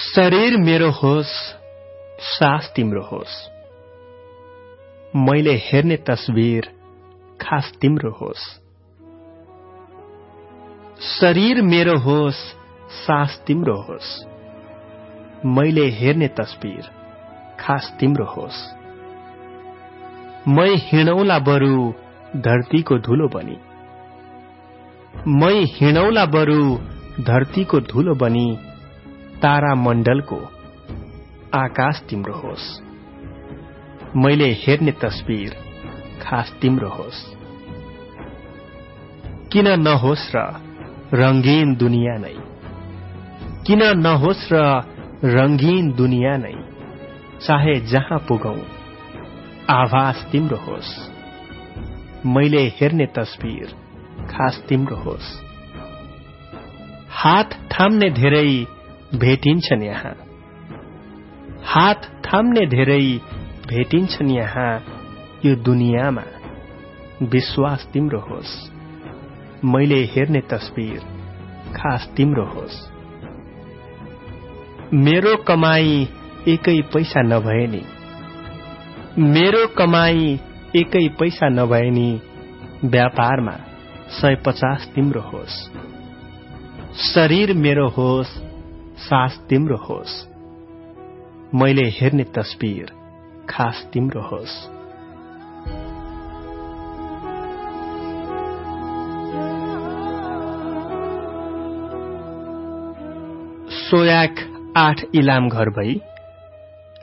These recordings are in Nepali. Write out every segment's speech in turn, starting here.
शरीर मेरो होस् सास तिम्रो होस्। मैले हेर्ने तस्बिर खास तिम्रो होस्। शरीर मेरो होस् सास तिम्रो होस्। मैले हेर्ने तस्बिर खास तिम्रो होस्। मै हिँडौला बरु धरतीको धुलो बनी। मै हिँडौला बरु धरतीको धुलो बनी। तारा मण्डलको आकाश तिम्रो होस्। मैले हेर्ने तस्बिर खास तिम्रो होस्। किन नहोस् र रङ्गीन दुनियाँ नै? किन नहोस् र रङ्गीन दुनियाँ नै? चाहे जहाँ पुगौ आभास तिम्रो होस्। मैले हेर्ने तस्बिर खास तिम्रो होस्। हात थाम्ने धेरै भेटिन्छन् यहाँ। हात थाम्ने धेरै भेटिन्छन् यहाँ यो दुनियाँमा। विश्वास तिम्रो होस्। मैले हेर्ने तस्बिर खास तिम्रो होस्। मेरो कमाई एकै पैसा नभए नि। मेरो कमाई एकै पैसा नभए नि व्यापारमा सय पचास तिम्रो होस्। शरीर मेरो होस्। सास तिम्रो होस्। मैले हेर्ने तस्बिर खास तिम्रो होस्। सोयाक आठ इलाम घर भई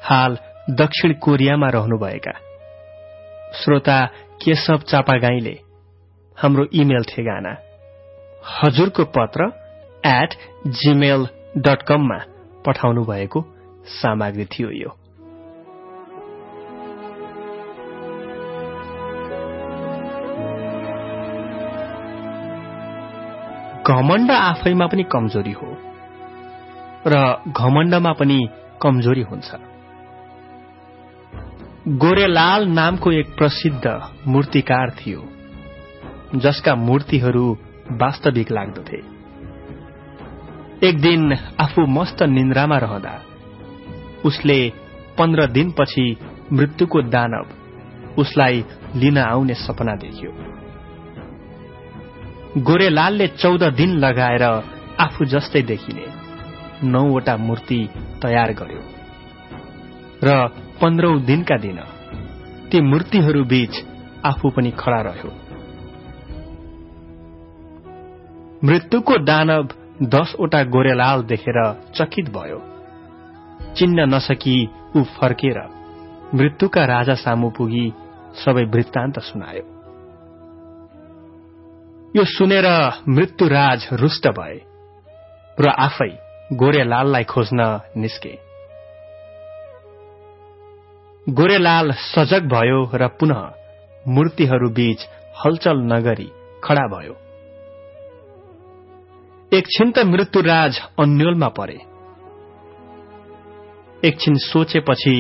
हाल दक्षिण कोरियामा रहनुभएका। श्रोता केशव चापागाईले हाम्रो इमेल ठेगाना। हजुरको पत्र एट जीमेल डट कममा पठाउनु भएको सामग्री थियो यो। घमण्ड आफैमा पनि कमजोरी हो र घमण्डमा पनि कमजोरी हुन्छ। गोरेलाल नामको एक प्रसिद्ध मूर्तिकार थियो जसका मूर्तिहरू वास्तविक लाग्दथे। एक दिन आफू मस्त निन्द्रामा रहँदा उसले पन्ध्र दिनपछि मृत्युको दानव उसलाई लिन आउने सपना देख्यो। गोरेलालले चौध दिन लगाएर आफू जस्तै देखिने नौवटा मूर्ति तयार गर्यो र पन्ध्रौं दिनका दिन ती मूर्तिहरू बीच आफू पनि खडा रह्यो। मृत्युको दानव दसवटा गोरेलाल देखेर चकित भयो। चिन्न नसकी ऊ फर्केर मृत्युका राजा सामु पुगी सबै वृत्तान्त सुनायो। यो सुनेर मृत्युराज रुष्ट भए र आफै गोरेलाललाई खोज्न निस्के। गोरेलाल सजग भयो र पुनः मूर्तिहरू बीच हलचल नगरी खडा भयो। एकछिन त मृत्युराज अन्यलमा परे। एकछिन सोचेपछि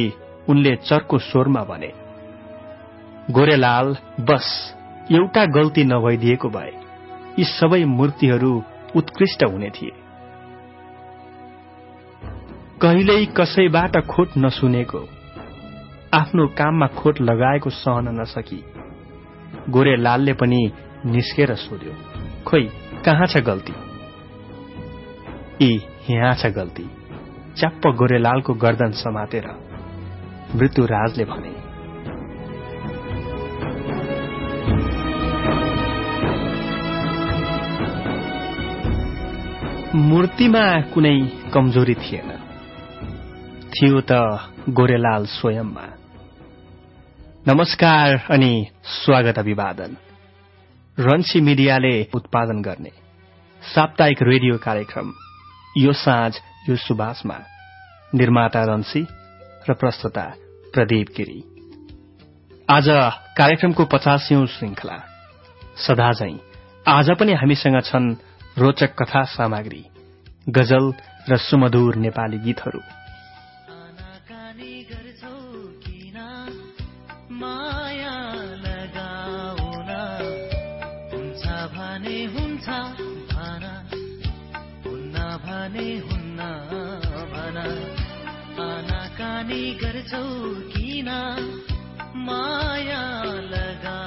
उनले चर्को स्वरमा भने गोरेलाल बस एउटा गल्ती नभइदिएको भए यी सबै मूर्तिहरू उत्कृष्ट हुने थिए। कहिल्यै कसैबाट खोट नसुनेको आफ्नो काममा खोट लगाएको सहन नसकी गोरेलालले पनि निस्केर सोध्यो खोइ कहाँ छ गल्ती? यी यहाँ छ गल्ती। च्याप्प गोरेलालको गर्दन समातेर मृत्युराजले भने। मूर्तिमा कुनै कमजोरी थिएन। थियो त गोरेलाल स्वयंमा नमस्कार अनि स्वागत अभिवादन। रन्सी मिडियाले उत्पादन गर्ने साप्ताहिक रेडियो कार्यक्रम यो साँझ यो सुबासमा निर्माता रन्सी र प्रस्तुता प्रदीप गिरी। आज कार्यक्रमको पचासौं श्रृंखला। सदा झै आज पनि हामीसँग छन् रोचक कथा सामग्री गजल र सुमधुर नेपाली गीतहरू। भने हुन्न भन। आनाकानी गर्छौ किन? माया लगाउन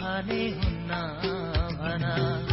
भने हुन्न भन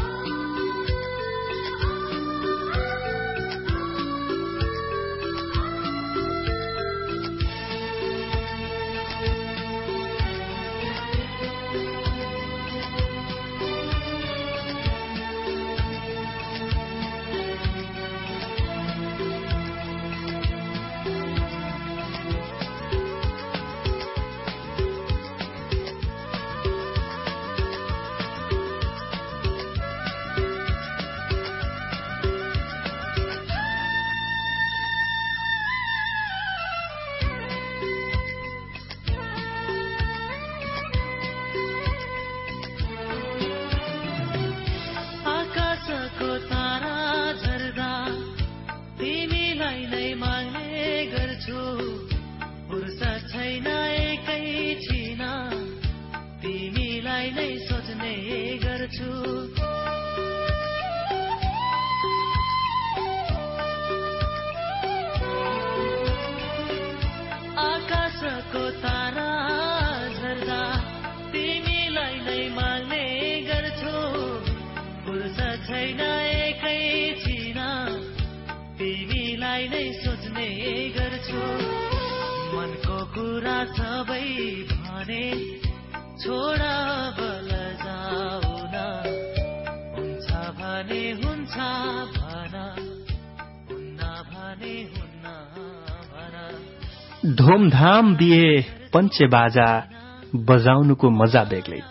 धुमधाम बिहे पञ्चे बाजा बजाउनुको मजा बेग्लै।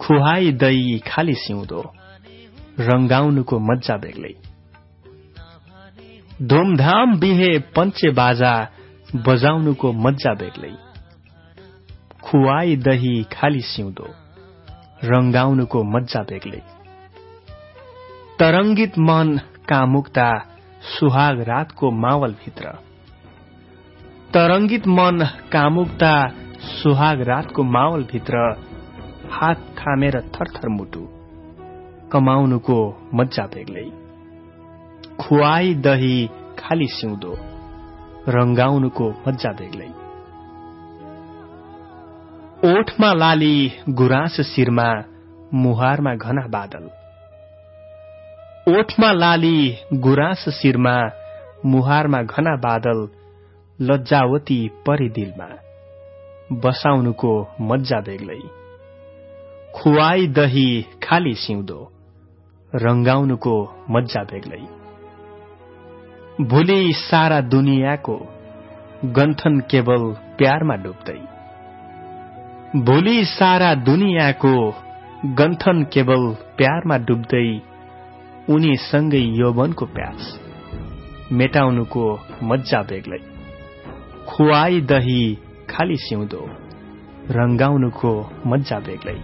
खुहाई दही खाली सिउँदो रङ्गाउनुको मजा बेग्लै। धुमधाम बिहे पञ्चे बाजा बजाउनुको मजा बेग्लै। खुवाई दही खाली सिउँदो रङ्गाउनुको मजा बेग्लै। तरङ्गित मन कामुक्ता सुहाग रातको मावलभित्र तरङ्गित मन कामुक्ता सुहाग रातको मावलभित्र हात थामेर थरथर मुटु कमाउनुको मजा बेग्लै खुवाई दही खाली सिउँदो रङ्गाउनुको मजा बेग्लै ओठमा लाली गुराँस शिरमा मुहारमा घना बादल। ओठमा लाली गुराँस शिरमा मुहारमा घना बादल लज्जावती परि दिलमा। बसाउनुको मज्जा बेग्लै। खुवाई दही खाली सिउँदो रङ्गाउनुको मज्जा बेग्लै। भोलि सारा दुनियाँको गन्थन केवल प्यारमा डुब्दै। भोलि सारा दुनियाँको गन्थन केवल प्यारमा डुब्दै उनीसँगै यौवनको प्यास मेटाउनुको मज्जा बेग्लै। खुवाई दही खाली सिउँदो रङ्गाउनुको मज्जा बेग्लै।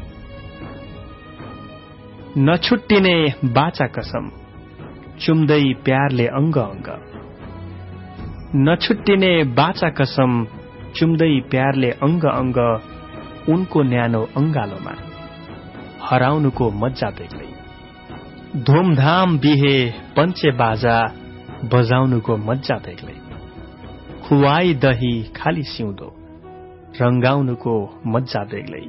नछुट्टिने बाचा कसम चुम्दै प्यारले अङ्ग अङ्ग। नछुट्टिने बाचा कसम चुम्दै प्यारले अङ्ग अङ्ग उनको न्यानो अङ्गालोमा हराउनुको मज्जा बेग्लै। धुमधाम बिहे पञ्चे बाजा बजाउनुको मज्जा बेग्लै खुवाई दही खाली सिउँदो रङ्गाउनुको मज्जा बेग्लै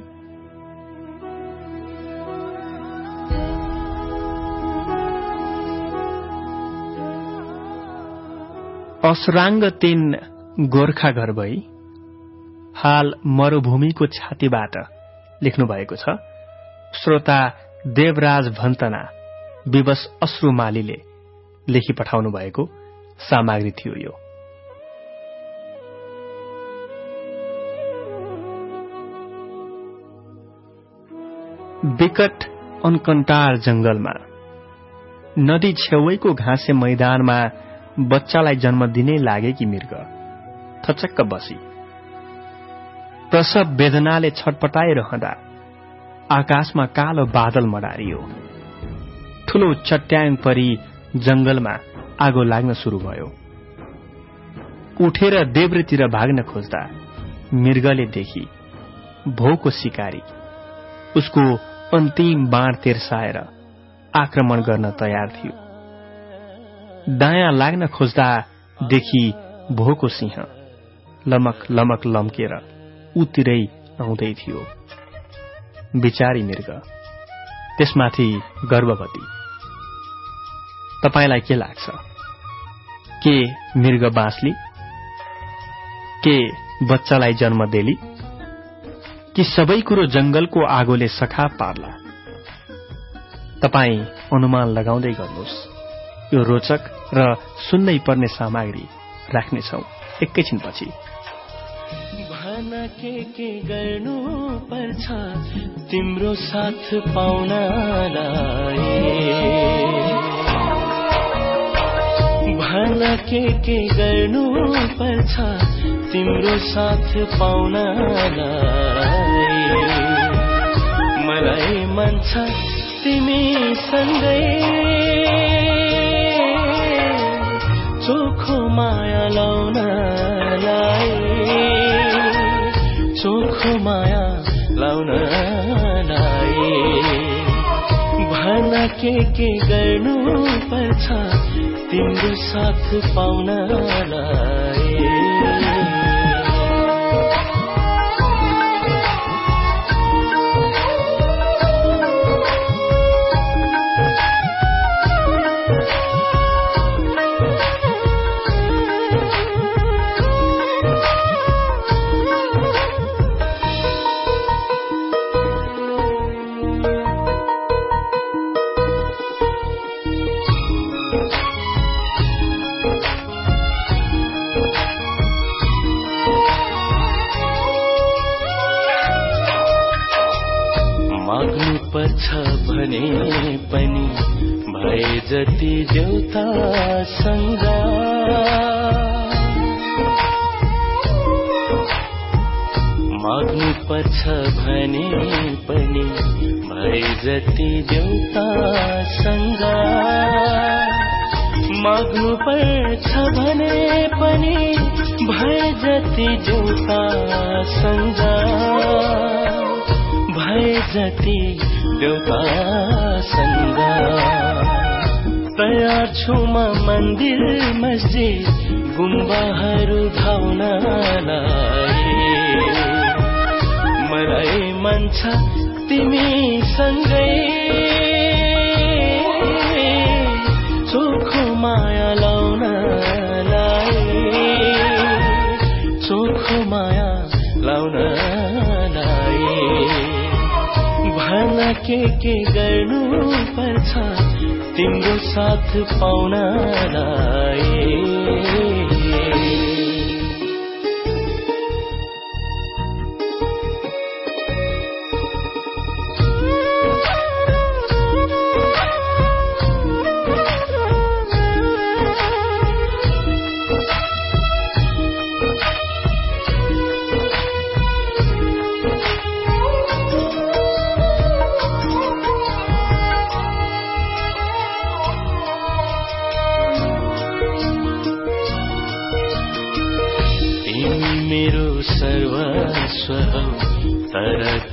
असराङ्ग तीन गोर्खा घर भई हाल मरूभूमिको छातीबाट लेख्नु भएको छ श्रोता देवराज भन्तना। विवश अश्रुमालीले लेखी पठाउनु भएको सामग्री थियो यो। विकट अनकन्टार जंगलमा नदी छेउैको घाँसे मैदानमा बच्चालाई जन्म दिनै लागेकी मृग थचक्क बसी। प्रसव वेदनाले छटपटाइरहँदा आकाशमा कालो बादल मडारियो। ठूलो चट्याङ परी जंगलमा आगो लाग्न शुरू भयो। उठेर देब्रेतिर भाग्न खोज्दा मृगले देखि भौको शिकारी उसको अन्तिम बाण तेर्साएर आक्रमण गर्न तयार थियो। दायाँ लाग्न खोज्दा देखि भोको सिंह लमक लमक लम्केर उतिरै आउँदै थियो। विचारी मृग त्यसमाथि गर्भवती। तपाईँलाई के लाग्छ? के मृग बाँच्ली? के बच्चालाई जन्म देली? कि सबै कुरो जंगलको आगोले सखा पार्ला? तपाईँ अनुमान लगाउँदै गर्नुहोस्। यो रोचक र सुन्नै पर्ने सामग्री राख्नेछौ एकैछिनपछि। के के गर्नु पर्छ तिम्रो साथ पाउनलाई? भन के के गर्नु पर्छ तिम्रो साथ पाउनलाई मलाई मन छ तिमी सँगै चोखो माया लाउनलाई चोखो माया लाउनलाई भन के के गर्नु पर्छ तिम्रो साथ पाउनलाई भने पनि भए जति देउतासँग माग्नु पर्छ भने पनि भए जति देउतासँग माग्नु पर्छ भने पनि भए जति देउतासँग भए जति देउतासँग तयार छु म मन्दिर मस्जिद गुम्बाहरू धाउनलाई। मलाई मन छ तिमी सँगै। के के गर्नु पर्छ तिम्रो साथ पाउनलाई।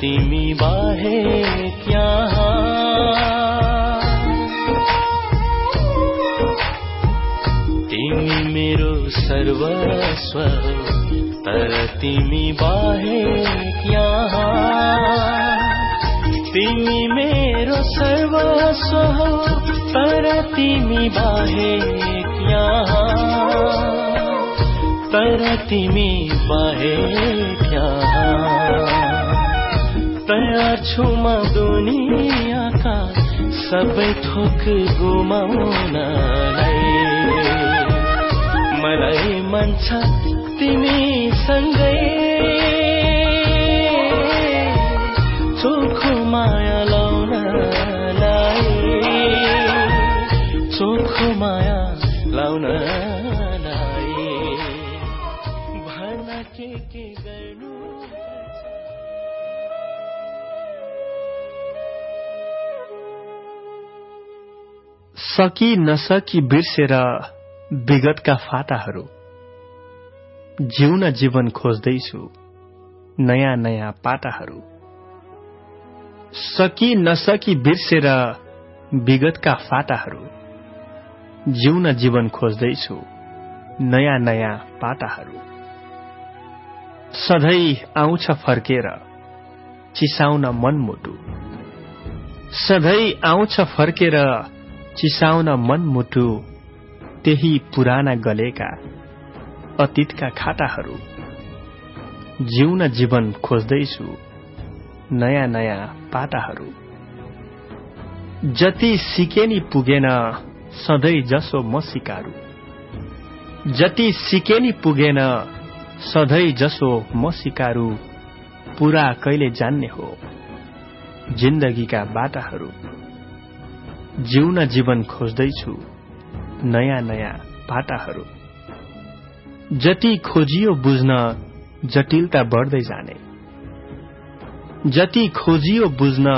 तिमी बाहे क्या? तिमी मेरो सर्वस्व तर तिमी बाहे तिमी मेरो सर्वस्व तर तिमी बाहे क्या? तर तिमी बाहे क्या तयार छु म दुनियाँका सबै थोक गुमाउनलाई। मलाई मन छ तिमी सँगै। चोखो माया लाउनलाई। चोखो माया लाउनलाई। सकी नसकी बिर्सेर विगतका फाटाहरू जिउन जीवन खोज्दैछु नयाँ नयाँ पाटाहरू। सकी नसकी बिर्सेर विगतका फाटाहरू जिउन जीवन खोज्दैछु नयाँ नयाँ पाटाहरू। सधैँ आउँछ फर्केर चिसाउन मनमुटु सधैँ आउँछ फर्केर चिसाउन मनमुटु त्यही पुराना गलेका अतीतका खाटाहरू। जिउन जीवन खोज्दैछु नयाँ नयाँ पाटाहरू। जति सिके नि पुगेन सधैँ जसो म सिकारु। जति सिके नि पुगेन सधैँ जसो म सिकारु पुरा कहिले जान्ने हो जिन्दगीका बाटाहरू। जिउन जीवन खोज्दैछु नयाँ नयाँ पाटाहरू। जति खोजियो बुझ्न जटिलता बढ्दै जाने। जति खोजियो बुझ्न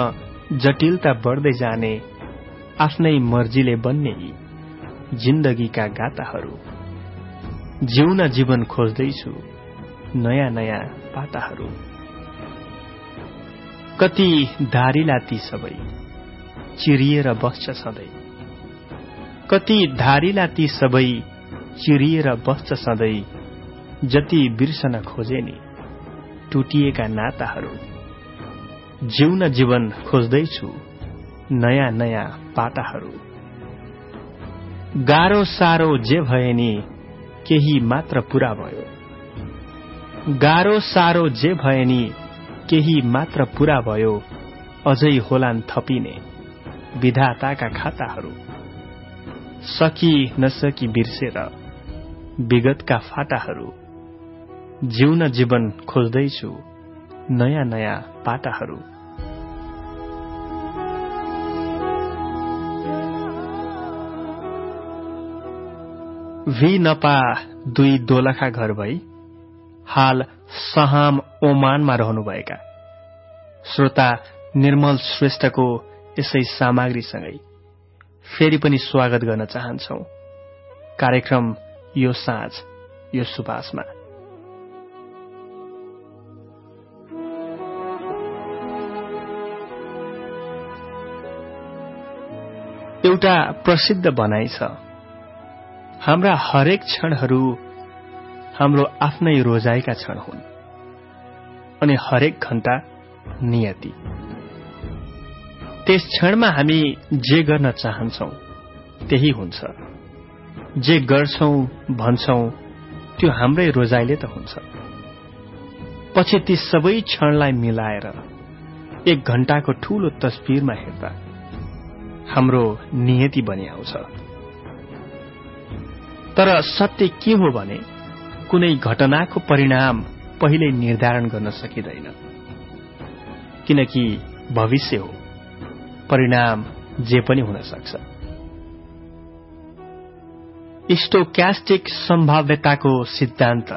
जटिलता बढ्दै जाने आफ्नै मर्जीले बन्ने यी जिन्दगीका गाताहरू। जिउन जीवन खोज्दैछु नयाँ नयाँ पाताहरू कति धारिला ती सबै। चिरिएर बस्छ सधैँ। कति धारिला ती सबै चिरिएर बस्छ सधैँ जति बिर्सन खोजे नि टुटिएका नाताहरू। जिउन जीवन खोज्दैछु नयाँ नयाँ पाटाहरू। गाह्रो साह्रो जे भए नि केही मात्र पूरा भयो। गाह्रो साह्रो जे भए नि केही मात्र पूरा भयो अझै होलान् थपिने। विधाताका खाताहरू। सकी नसकी बिर्सेर विगतका फाटाहरू। जिउन जीवन खोज्दैछु नयाँ नयाँ पाटाहरू। भी नपा दुई दोलखा घर भई हाल सहाम ओमानमा रहनुभएका। श्रोता निर्मल श्रेष्ठको यसै सामग्रीसँगै फेरि पनि स्वागत गर्न चाहन्छौ। कार्यक्रम यो साँझ यो सुबासमा एउटा प्रसिद्ध भनाइ छ। हाम्रा हरेक क्षणहरू हाम्रो आफ्नै रोजाइका क्षण हुन्। अनि हरेक घण्टा नियति। त्यस क्षणमा हामी जे गर्न चाहन्छौ त्यही हुन्छ। जे गर्छौ भन्छौ त्यो हाम्रै रोजाइले त हुन्छ। पछि ती सबै क्षणलाई मिलाएर एक घण्टाको ठूलो तस्विरमा हेर्दा हाम्रो नियति बनि आउँछ तर सत्य के हो भने कुनै घटनाको परिणाम पहिले निर्धारण गर्न सकिँदैन। किनकि भविष्य हो। परिणाम जे पनि हुन सक्छ। स्टोक्यास्टिक सम्भाव्यताको सिद्धान्त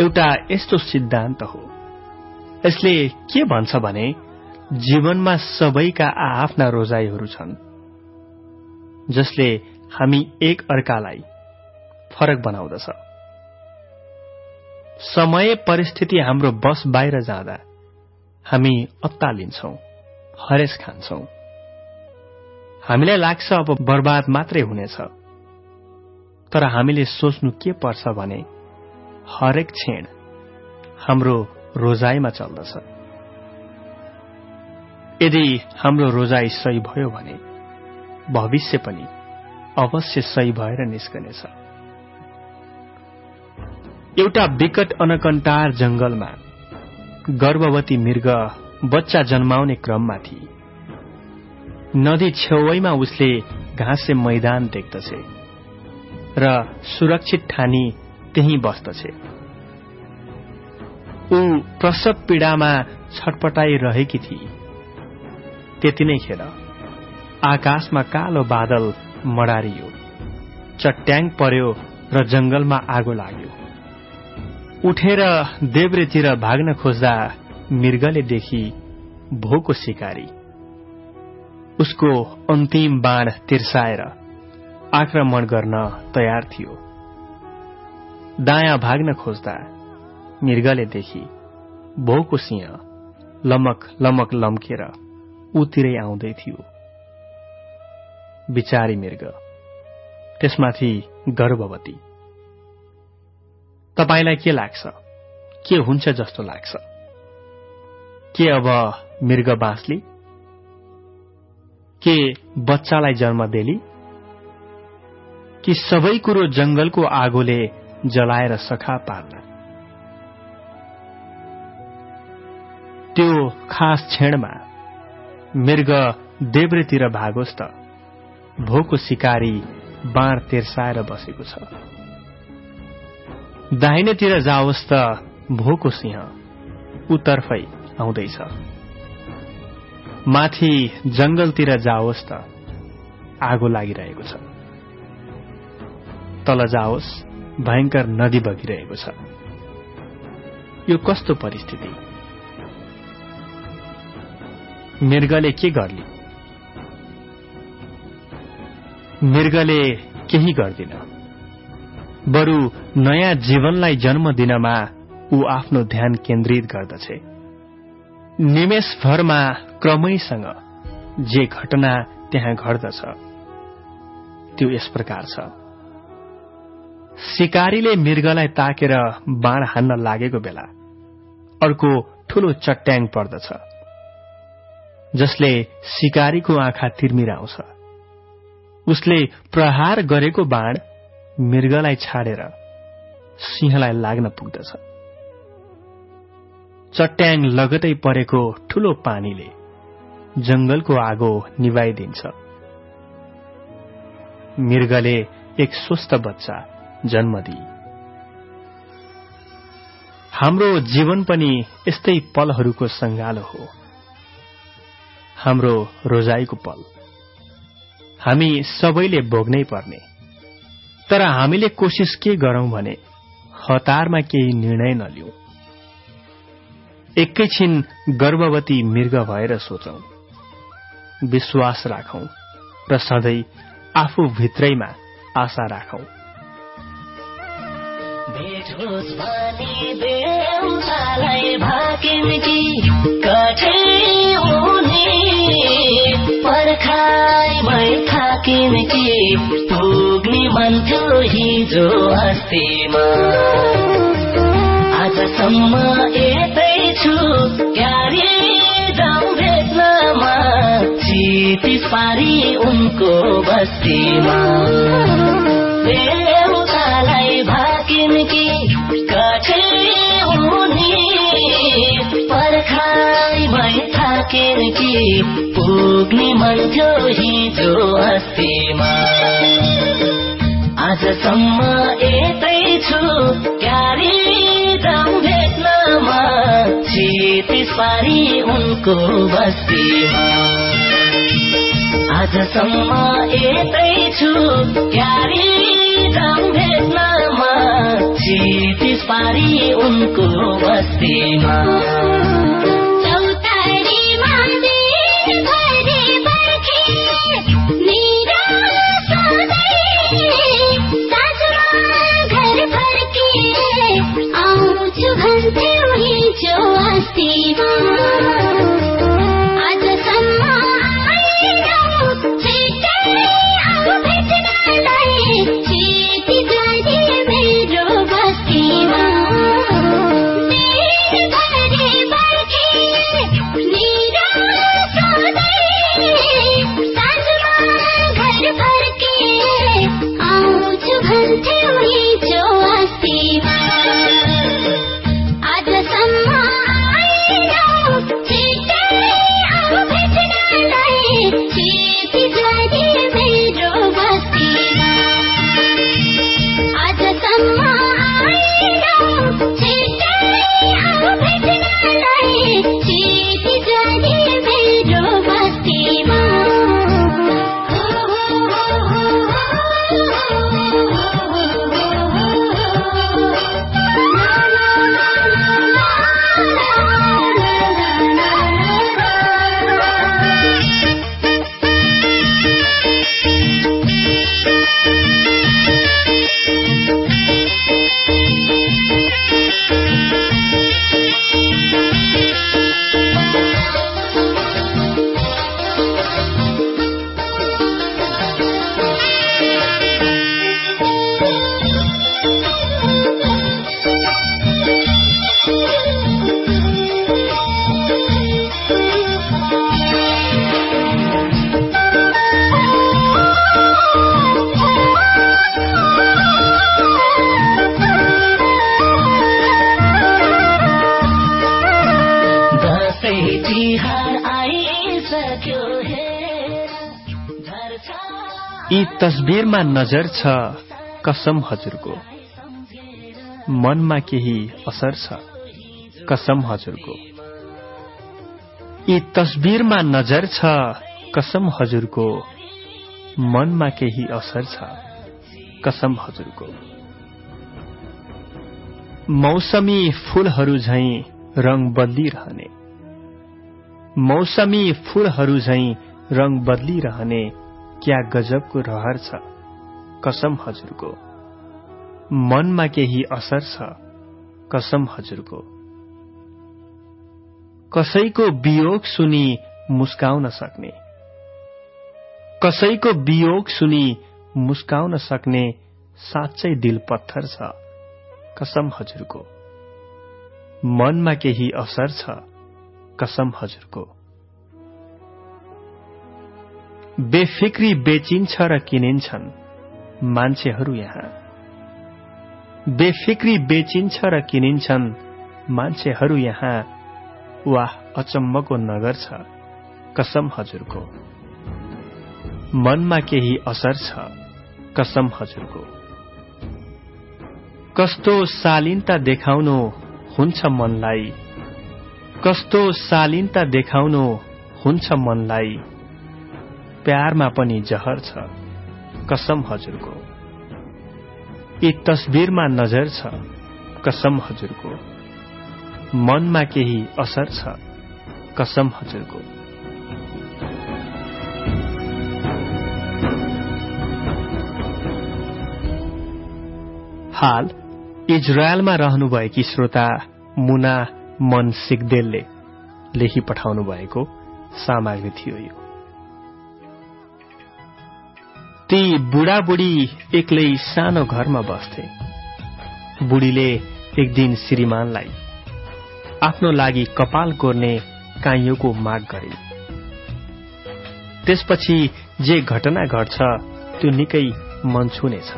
एउटा यस्तो सिद्धान्त हो। यसले के भन्छ भने जीवनमा सबैका आफ्ना रोजाइहरू छन् जसले हामी एक अर्कालाई फरक बनाउँदछ। समय परिस्थिति हाम्रो बस बाहिर जाँदा हामी अत्तालिन्छौ। हरेस खान्छौ। हामीलाई लाग्छ अब बर्बाद मात्रै हुनेछ। तर हामीले सोच्नु के पर्छ भने हरेक क्षण हाम्रो रोजाइमा चल्दछ। यदि हाम्रो रोजाई सही भयो भने भविष्य पनि अवश्य सही भएर निस्कनेछ। एउटा विकट अनकन्टार जंगलमा गर्भवती मृग बच्चा जन्माउने क्रममा थिए नदी छेउमा उसले घाँसे मैदान देख्दछे र सुरक्षित ठानी त्यही बस्दछे। ऊ प्रसव पीडामा छटपटाइरहेकी थिए त्यति नै खेर आकाशमा कालो बादल मडारियो चट्याङ पर्यो र जंगलमा आगो लाग्यो। उठेर देब्रेतिर भाग्न खोज्दा मृगले देखि भोको शिकारी उसको अन्तिम बाण तिर्साएर आक्रमण गर्न तयार थियो। दायाँ भाग्न खोज्दा मृगले देखि भोको सिंह लमक लमक लम्केर उतिरै आउँदै थियो। बिचारी मृग त्यसमाथि गर्भवती। तपाईँलाई के लाग्छ? के हुन्छ जस्तो लाग्छ? के अब मृग बाँच्ली? के बच्चालाई जन्म देली? कि सबै कुरो जंगलको आगोले जलाएर सखा पार्न? त्यो खास क्षणमा मृग देब्रेतिर भागोस् त भोको शिकारी बाँड तेर्साएर बसेको छ। दाहिनेतिर जाओस् त भोको सिंह उतर्फै आउँदैछ। माथि जंगलतिर जाओस् त आगो लागिरहेको छ। तल जाओस् भयंकर नदी बगिरहेको छ। यो कस्तो परिस्थिति? मृगले के गर्ली? मृगले केही गर्दिन। बरु नयाँ जीवनलाई जन्म दिनमा ऊ आफ्नो ध्यान केन्द्रित गर्दछे। निमेषभरमा क्रमैसँग जे घटना त्यहाँ घट्दछ त्यो यस प्रकार छ। शिकारीले मृगलाई ताकेर बाण हान्न लागेको बेला अर्को ठूलो चट्याङ पर्दछ जसले शिकारीको आँखा तिर्मिराउँछ। उसले प्रहार गरेको बाण मृगलाई छाडेर सिंहलाई लाग्न पुग्दछ। चट्याङ लगतै परेको ठूलो पानीले जंगलको आगो निभाइदिन्छ। मृगले एक स्वस्थ बच्चा जन्म दिए। हाम्रो जीवन पनि यस्तै पलहरूको सङ्गालो हो। हाम्रो रोजाइको पल। हामी सबैले भोग्नै पर्ने। तर हामीले कोसिस के गरौं भने हतारमा केही निर्णय नलिउ। एकैछिन गर्भवती मृग भएर सोचौं। विश्वास राखौं र सधैँ आफू भित्रैमा आशा राखौं। पुग्ने मन्थ्यो हिजो अस्तिमा। आजसम्म यतै छु क्यारे जाउँ भेट्नमा। चितिस पारी उनको बस्तीमा। बेलुकालाई भाकिन कि कठे हुने? पर्खाइ किर्की पुग्ने मन थियो हिजो अस्तिमा। आजसम्म यतै छु। दाम भेट्नमा चितिस पारी उनको बस्तीमा। आजसम्म यतै छु। दाम भेट्नमा चितिस पारी उनको बस्तीमा। तस्बिरमा नजर छ कसम हजुरको। मनमा केही असर छ कसम हजुरको। यी तस्बिरमा नजर छ कसम हजुरको। मनमा केही असर छ कसम हजुरको। मौसमी फूलहरू झैं रङ बदलिरहने। मौसमी फूलहरू झैं रङ बदलिरहने। क्या गजबको रहर छ? कसम हजुरको। मनमा केही असर छ? कसम हजुरको। कसैको वियोग सुनि मुस्काउन सक्ने। कसैको वियोग सुनि मुस्काउन सक्ने साँच्चै दिल पत्थर छ। कसम हजुरको। मनमा केही असर छ? कसम हजुरको। बेफिक्री बेचिन्छ र किनिन्छन् मान्छेहरू यहाँ। बेफिक्री बेचिन्छ र किनिन्छन् मान्छेहरू यहाँ। वाह अचम्मको नगर छ। कसम हजुरको। मनमा केही असर छ। कसम हजुरको। कस्तो शालीनता देखाउनु हुन्छ मनलाई। कस्तो शालीनता देखाउनु हुन्छ मनलाई। प्यारमा पनि जहर छ। कसम हजुरको। यी तस्बिरमा नजर छ। कसम हजुरको। मनमा केही असर छ। कसम हजुरको। हाल इजरायलमा रहनुभएकी श्रोता मुना मन सिगदेलले लेखी पठाउनु भएको सामग्री थियो यो। ती बुढाबुढी एक्लै सानो घरमा बस्थे। बुढीले एक दिन श्रीमानलाई आफ्नो लागि कपाल कोर्ने काइयोको माग गरे। त्यसपछि जे घटना घट्छ त्यो निकै मन छुनेछ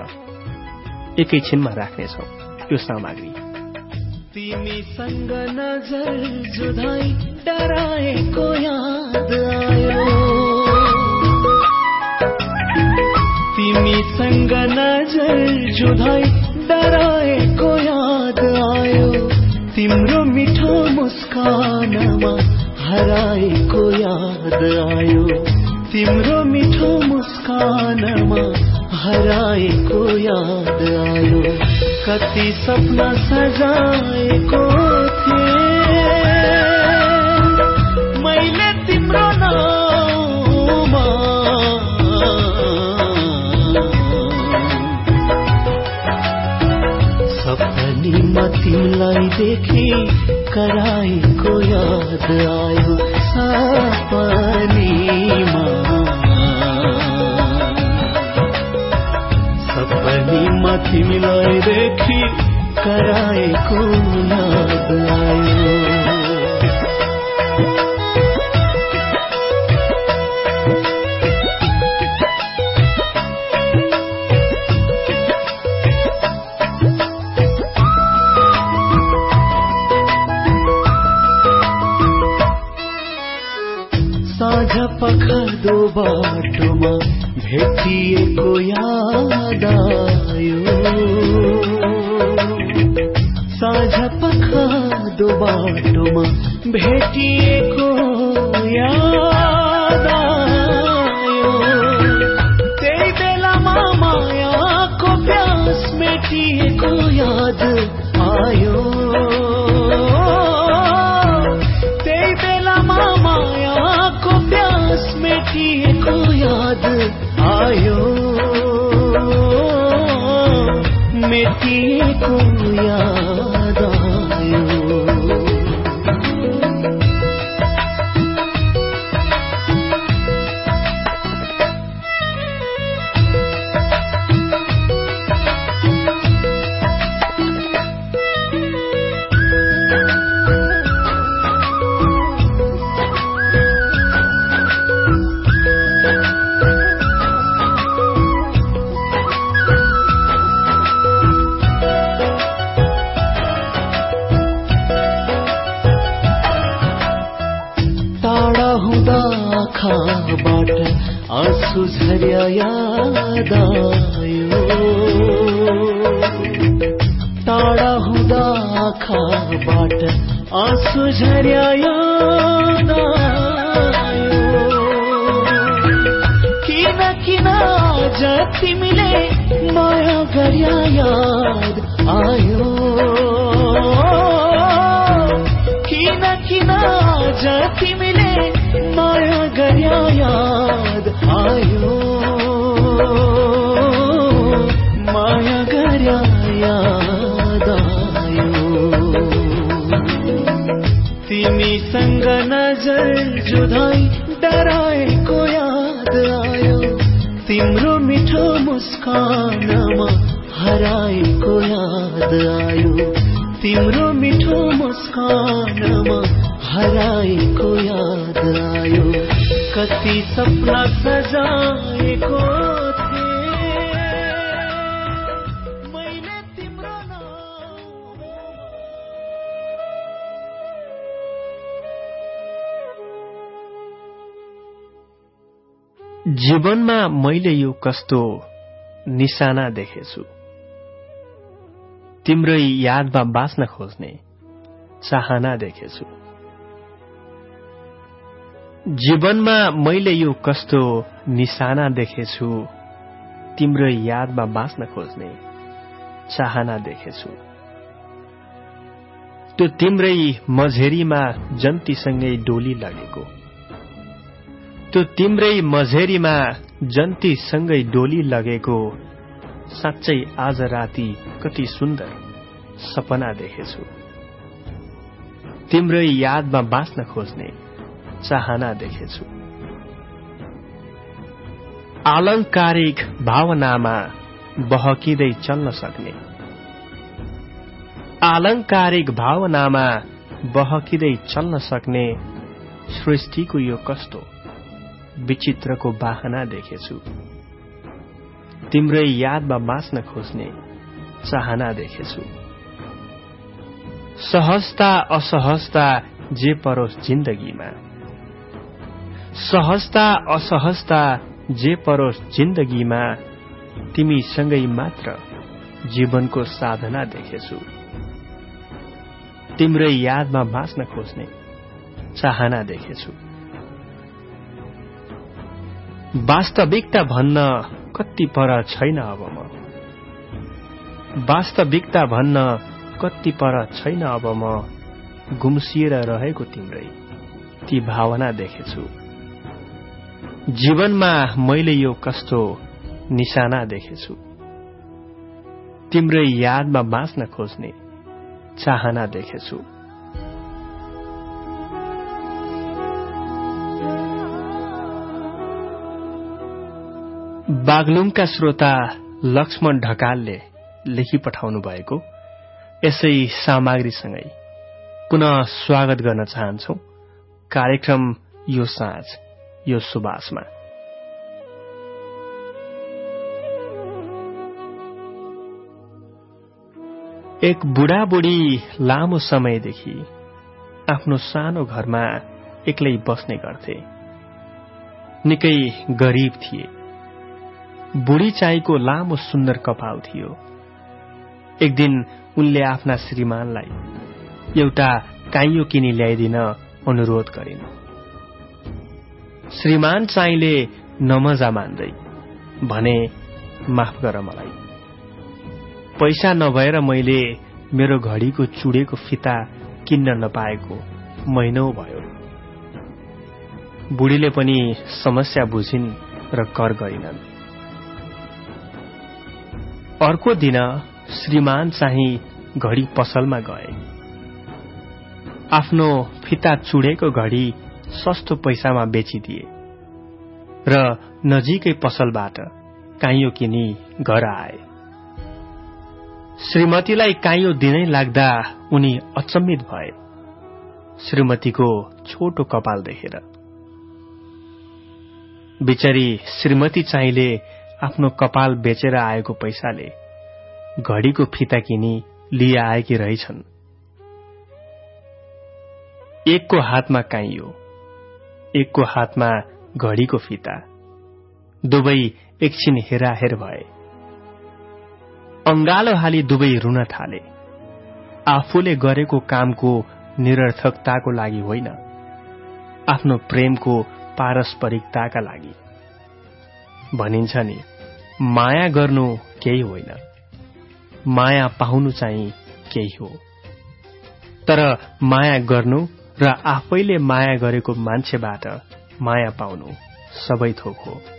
एकैछिनमा राख्नेछौ यो सामग्री। तिमीसँग नजर जुधाई डराएको यहाँ तिमीसँग नजर जुधाई डराएको याद आयो। तिम्रो मिठो मुस्कानमा हराएको याद आयो। तिम्रो मिठो मुस्कानमा हराएको याद आयो। कति सपना सजाएको तिमीलाई देखे कराएको याद आयो सपनीमा सपनीमा तिमीलाई देखि कराएको याद आयो। साँझ पखदो बाटोमा भेटिएको याद आयो साँझ पखदो बाटोमा भेटिएको याद दिया तिमीले माया गर्या याद आयो। किन किन आज तिमीले माया गर्या याद आयो। माया गर्या याद आयो। तिमीसँग नजर जुधाई तिम्रो मिठो मुस्कानमा हराएको याद आयो। कति सपना सजाएको जीवनमा मैले यो कस्तो निशाना देखेछु। तिम्रै यादमा बाँच्न खोज्ने चाहना देखेछु। जीवनमा मैले यो कस्तो निशाना देखेछु तिम्रै यादमा बाँच्न खोज्ने चाहना देखेछु। त्यो तिम्रै मझेरीमा जन्तीसँगै डोली लगेको। त्यो तिम्रै मझेरीमा जन्तीसँगै डोली लगेको साँच्चै आज राति कति सुन्दर सपना देखेछु। तिम्रै यादमा बाँच्न खोज्ने चाहना देखेछु। आलङ्कारिक भावनामा बहकिँदै चल्न सक्ने। आलङ्कारिक भावनामा बहकिँदै चल्न सक्ने सृष्टिको यो कस्तो विचित्रको बाहना देखेछु। तिम्रै यादमा बाँच्न खोज्ने चाहना देखेछु। सहजता असहजता जे परोस् जिन्दगीमा। सहजता असहजता जे परोस् जिन्दगीमा तिमीसँगै मात्र जीवनको साधना देखेछु। तिम्रै यादमा बाँच्न खोज्ने चाहना देखेछु। वास्तविकता भन्न कति पर छैन अब म। वास्तविकता भन्न कति पर छैन अब म। गुम्सिएर रहेको तिम्रै ती भावना देखेछु। जीवनमा मैले यो कस्तो निशाना देखेछु। तिम्रै यादमा बाँच्न खोज्ने चाहना देखेछु। बागलुङका श्रोता लक्ष्मण ढकालले लेखी पठाउनु भएको यसै सामग्रीसँगै पुनः स्वागत गर्न चाहन्छौ। कार्यक्रम यो साँझ यो सुबासमा एक बुढाबुढी लामो समयदेखि आफ्नो सानो घरमा एक्लै बस्ने गर्थे। निकै गरिब थिए। बुढी चाहिको लामो सुन्दर कपाल थियो। एक दिन उनले आफ्ना श्रीमानलाई एउटा काइयो किनी ल्याइदिन अनुरोध गरिन्। श्रीमान चाहिँले नमजा मान्दै भने माफ गर मलाई। पैसा नभएर मैले मेरो घडीको चुडेको फिता किन्न नपाएको महिनौ भयो। बुढीले पनि समस्या बुझिन् र कर गरिनन्। अर्को दिन श्रीमान चाहिँ घडी पसलमा गए। आफ्नो फिता चुडेको घडी सस्तो पैसामा बेचिदिए र नजिकै पसलबाट काइयो किनी घर आए। श्रीमतीलाई काइयो दिनै लाग्दा उनी अचम्मित भए। श्रीमतीको छोटो कपाल देखेर। बिचरी श्रीमती चाहिँले आफ्नो कपाल बेचेर आएको पैसाले घडीको फिता किनी लिए आएकी रहेछन्। एकको हातमा काइयो एकको हातमा घडीको फिता। दुवै एकछिन हेराहेर भए। अंगालो हाली दुवै रुन थाले। आफूले गरेको कामको निरर्थकताको लागि होइन आफ्नो प्रेमको पारस्परिकताका लागि। भनिन्छ नि माया गर्नु केही होइन। माया पाउनु चाहिँ केही हो। तर माया गर्नु र आफैले माया गरेको मान्छेबाट माया पाउनु सबै थोक हो।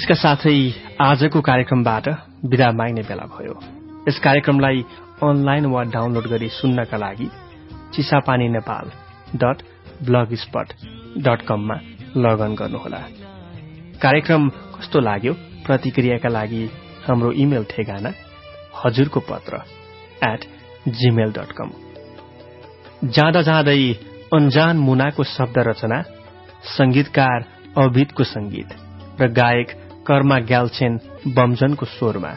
यसका साथै आजको कार्यक्रमबाट विदा माग्ने बेला भयो। यस कार्यक्रमलाई अनलाइन वा डाउनलोड गरी सुन्नका लागि Chisapani Nepal dot blogspot dot कममा लगअन गर्नुहोला। कार्यक्रम कस्तो लाग्यो? प्रतिक्रियाका लागि हाम्रो इमेल ठेगाना हजुरको पत्र एट जीमेल डट कम जाँदा जाँदै अन्जान मुनाको शब्द रचना संगीतकार अभितको संगीत र गायक कर्मा ग्याल्छेन बमजनको स्वरमा।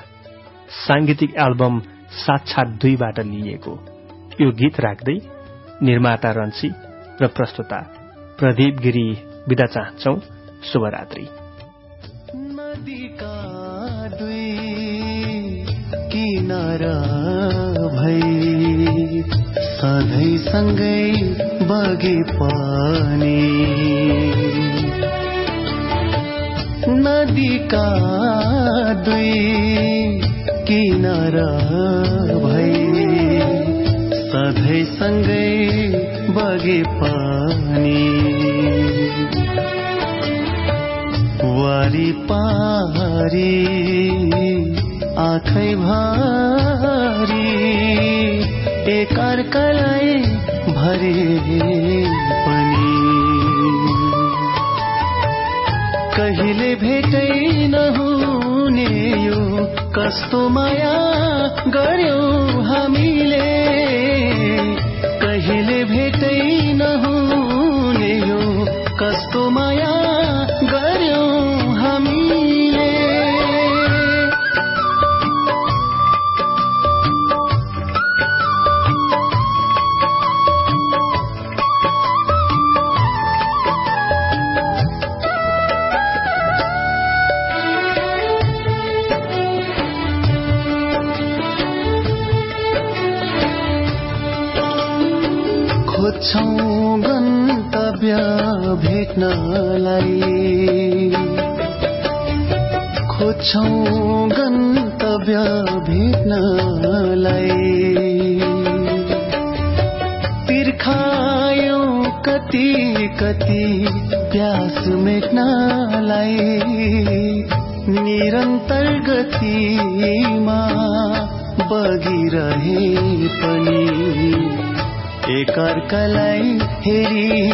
सांगीतिक एल्बम साक्षात दुईबाट लिइएको। यो गीत राख्दै निर्माता रन्सी र प्रस्तुता प्रदीप गिरी विदा चाहन्छौ। शुभरात्री। सधैँ सँगै बगे पानी। नदीका दुई किनारा भई सधैँ सँगै बगे पानी। वारी पारी आखै भारी एक अर्कालाई भरे कहिले भेटै नहुने यो कस्तो माया गर्यौ हामीले? गन्तव्य भेट्नलाई तिर्खायौ कति कति प्यास मेट्नलाई। निरन्तर गतिमा बगिरहे पनि। एकअर्कालाई हेरी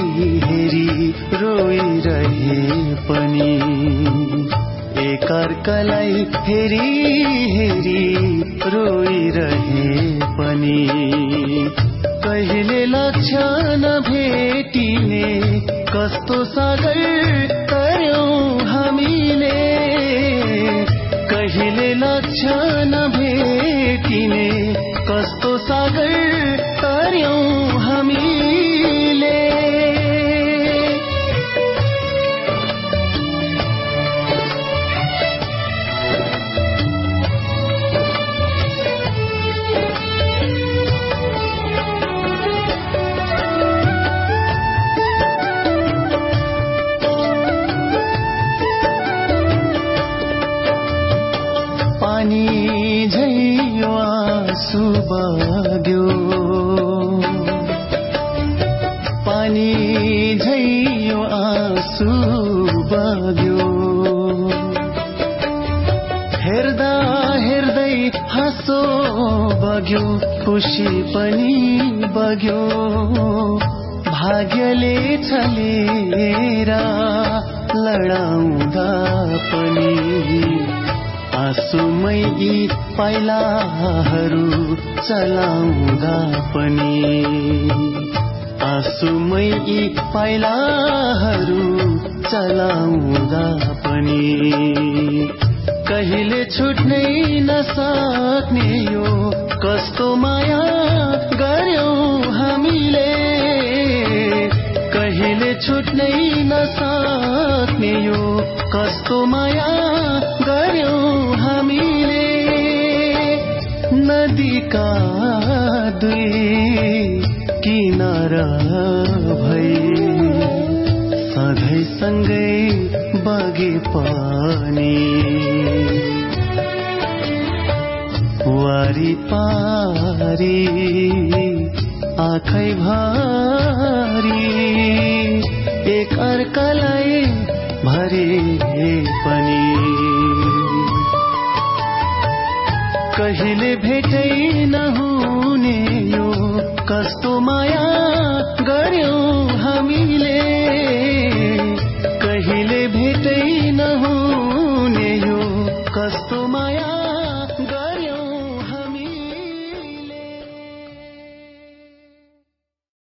हेरी रोइरहे पनि। एकअर्कालाई हेरी हेरी रोइरहे पनि। कहिले लक्ष्य नभेटिने कस्तो सागर कर्यौँ हामीले। कहिले लक्ष्य नभेटिने कस्तो सागर बग्यो खुसी पनि बग्यो। भाग्यले छलेर लडाउँदा पनि। आँसुमै यी पाइलाहरू चलाउँदा पनि। आँसुमै यी पाइलाहरू चलाउँदा पनि। कहिले छुट्नै नसक्ने यो कस्तो माया गर्यौँ हामीले? कहिले छुट्नै नसक्ने यो कस्तो माया गर्यौँ हामीले? नदीका दुई किनारा भई सधैँ सँगै बगे पानी वारी पारी आँखै भारी एक अर्कालाई भरे पनि। कहिले भेटै नहुने यो कस्तो माया गर्यो हामीले। कहिले भेटै